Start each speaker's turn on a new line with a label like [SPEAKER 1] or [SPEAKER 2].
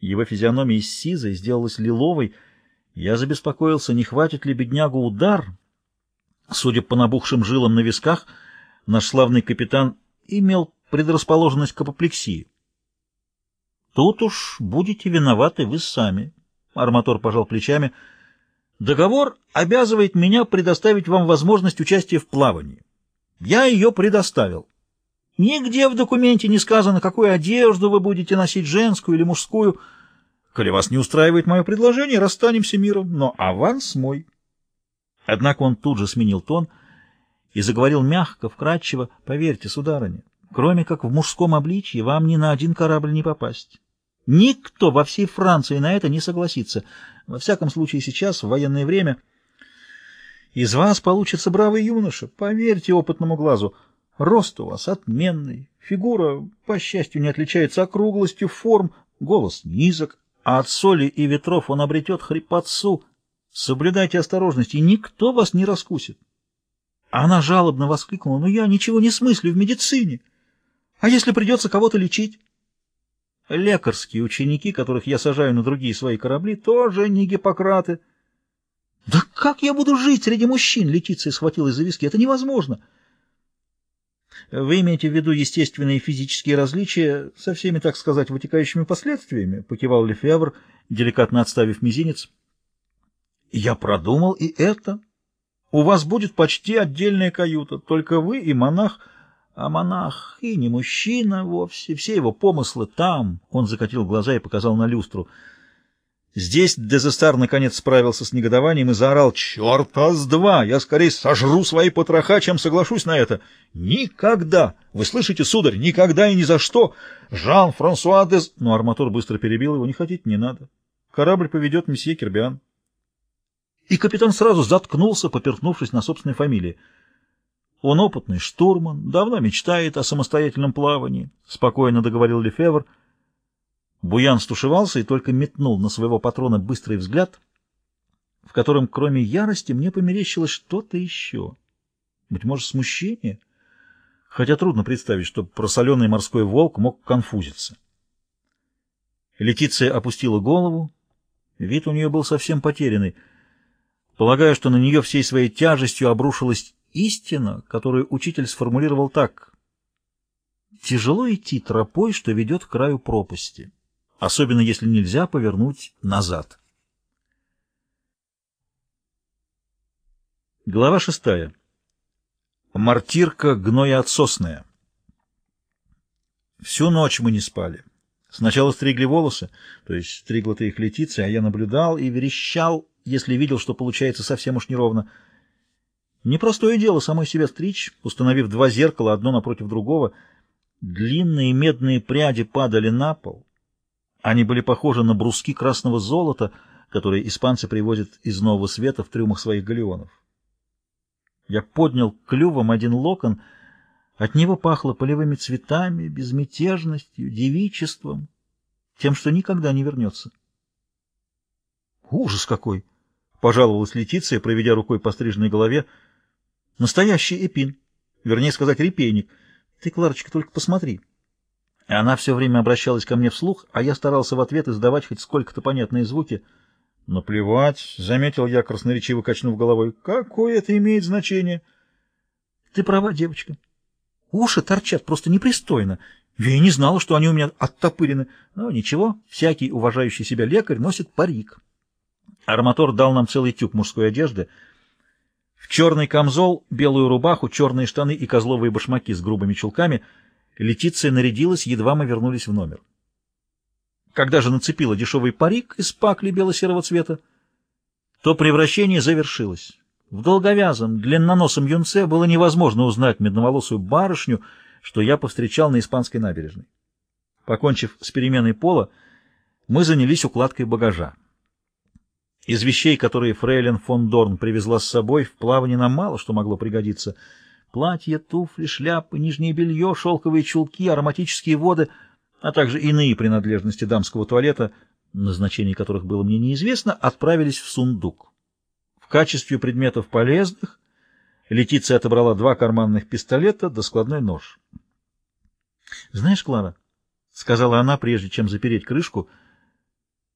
[SPEAKER 1] Его физиономия из сизой сделалась лиловой. Я забеспокоился, не хватит ли беднягу удар. Судя по набухшим жилам на висках, наш славный капитан имел предрасположенность к апоплексии. Тут уж будете виноваты вы сами. Арматор пожал плечами. Договор обязывает меня предоставить вам возможность участия в плавании. Я ее предоставил. Нигде в документе не сказано, какую одежду вы будете носить, женскую или мужскую. Коли вас не устраивает мое предложение, расстанемся миром, но аванс мой. Однако он тут же сменил тон и заговорил мягко, вкратчиво. Поверьте, сударыня, кроме как в мужском обличье, вам ни на один корабль не попасть. Никто во всей Франции на это не согласится. Во всяком случае сейчас, в военное время, из вас получится бравый юноша, поверьте опытному глазу. Рост у вас отменный, фигура, по счастью, не отличается округлостью форм, голос низок, а от соли и ветров он обретет хрипотцу. Соблюдайте осторожность, и никто вас не раскусит. Она жалобно воскликнула, «Но я ничего не смыслю в медицине. А если придется кого-то лечить?» Лекарские ученики, которых я сажаю на другие свои корабли, тоже не Гиппократы. «Да как я буду жить среди мужчин?» — Летиция схватилась за виски. «Это невозможно!» Вы имеете в виду естественные физические различия со всеми, так сказать, вытекающими последствиями? Покивал Лефевр, деликатно отставив мизинец. Я продумал и это. У вас будет почти отдельная каюта, только вы и монах, а монах и не мужчина вовсе, все его помыслы там. Он закатил глаза и показал на люстру — Здесь Дезестар наконец справился с негодованием и заорал «Черта с два! Я скорее сожру свои потроха, чем соглашусь на это! Никогда! Вы слышите, сударь, никогда и ни за что! Жан-Франсуа Дез...» Но арматур быстро перебил его «Не хотите, не надо. Корабль поведет месье Кербиан». И капитан сразу заткнулся, поперхнувшись на собственной фамилии. «Он опытный штурман, давно мечтает о самостоятельном плавании», — спокойно договорил Лефевр, — Буян стушевался и только метнул на своего патрона быстрый взгляд, в котором, кроме ярости, мне померещилось что-то еще. Быть может, смущение? Хотя трудно представить, что просоленный морской волк мог конфузиться. Летиция опустила голову. Вид у нее был совсем потерянный. Полагаю, что на нее всей своей тяжестью обрушилась истина, которую учитель сформулировал так. «Тяжело идти тропой, что ведет к краю пропасти» особенно если нельзя повернуть назад. Глава шестая. Мартирка гноеотсосная. Всю ночь мы не спали. Сначала стригли волосы, то есть стригла-то их Летиция, а я наблюдал и верещал, если видел, что получается совсем уж неровно. Непростое дело самой себя стричь, установив два зеркала, одно напротив другого. Длинные медные пряди падали на пол, они были похожи на бруски красного золота, которые испанцы привозят из Нового Света в трюмах своих галеонов. Я поднял клювом один локон, от него пахло полевыми цветами, безмятежностью, девичеством, тем, что никогда не вернется. «Ужас какой!» — пожаловалась Летиция, проведя рукой по стриженной голове. «Настоящий эпин, вернее сказать, репейник. Ты, Кларочка, только посмотри». Она все время обращалась ко мне вслух, а я старался в ответ издавать хоть сколько-то понятные звуки. «Наплевать», — заметил я, красноречиво качнув головой. «Какое это имеет значение?» «Ты права, девочка. Уши торчат просто непристойно. Я и не знала, что они у меня оттопырены. Но ничего, всякий уважающий себя лекарь носит парик». Арматор дал нам целый тюк мужской одежды. В черный камзол, белую рубаху, черные штаны и козловые башмаки с грубыми чулками — Летиция нарядилась, едва мы вернулись в номер. Когда же нацепила дешевый парик из пакли бело-серого цвета, то превращение завершилось. В долговязом, длинноносом юнце было невозможно узнать медноволосую барышню, что я повстречал на испанской набережной. Покончив с переменой пола, мы занялись укладкой багажа. Из вещей, которые фрейлин фон Дорн привезла с собой, в плавании нам мало что могло пригодиться — Платья, туфли, шляпы, нижнее белье, шелковые чулки, ароматические воды, а также иные принадлежности дамского туалета, назначение которых было мне неизвестно, отправились в сундук. В качестве предметов полезных Летиция отобрала два карманных пистолета да складной нож. «Знаешь, Клара, — сказала она, прежде чем запереть крышку, —